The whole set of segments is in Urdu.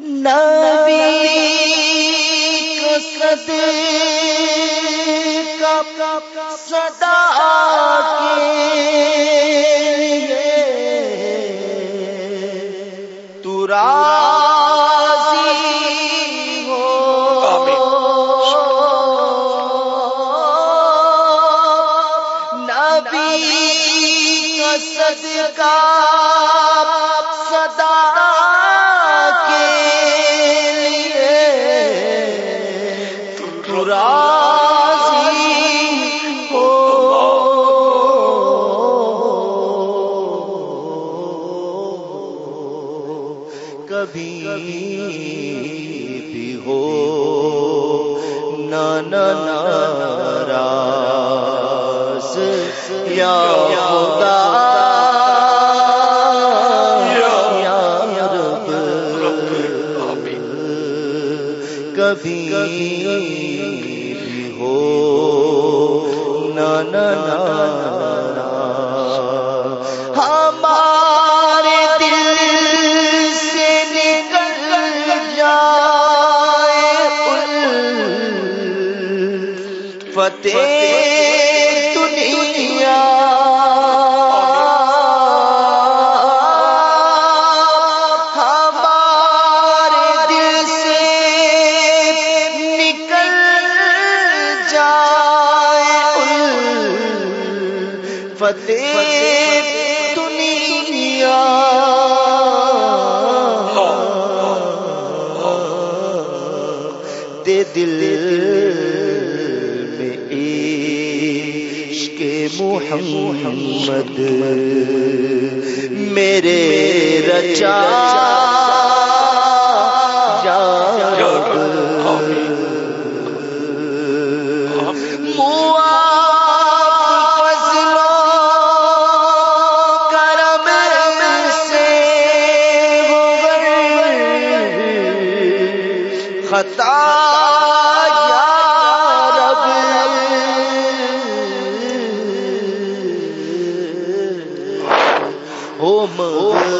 نبی کو صد کا صدا کے تو راضی ہو۔ نبی صدقہ راضی ہو کبھی بھی ہو نانا ناراض یا خدا کبھی فتح دنیا۔ دے دل میں عشق محمد میرے رچا۔ کرم خطا یا رب۔ ہو مغفرت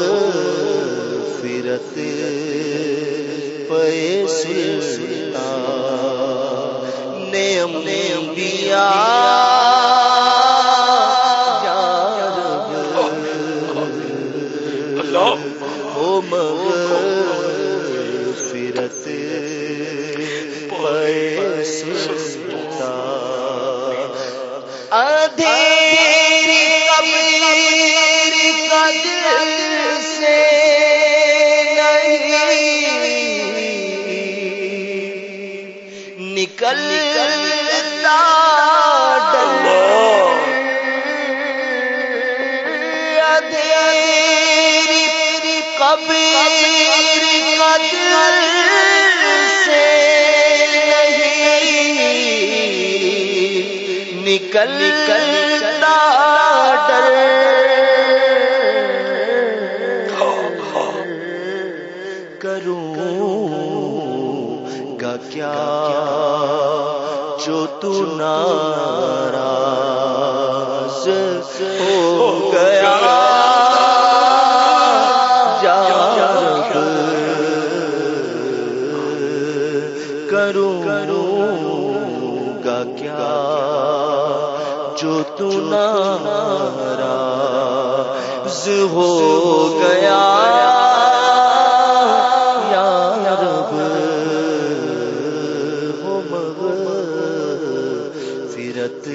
نیم نیم بیا ہو مغفرت پیستا اندھیری قدر سے نہیں نکل اندھیری قبر قدر نکلتا ڈر۔ کروں گا کیا جو تو ناراض ہو گیا؟ یا رب کروں گا کیا؟ جو تو ناراض ہو گیا۔ یا رب ہو مغفرت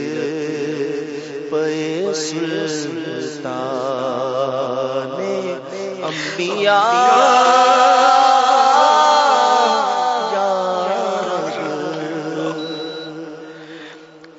انبیاء۔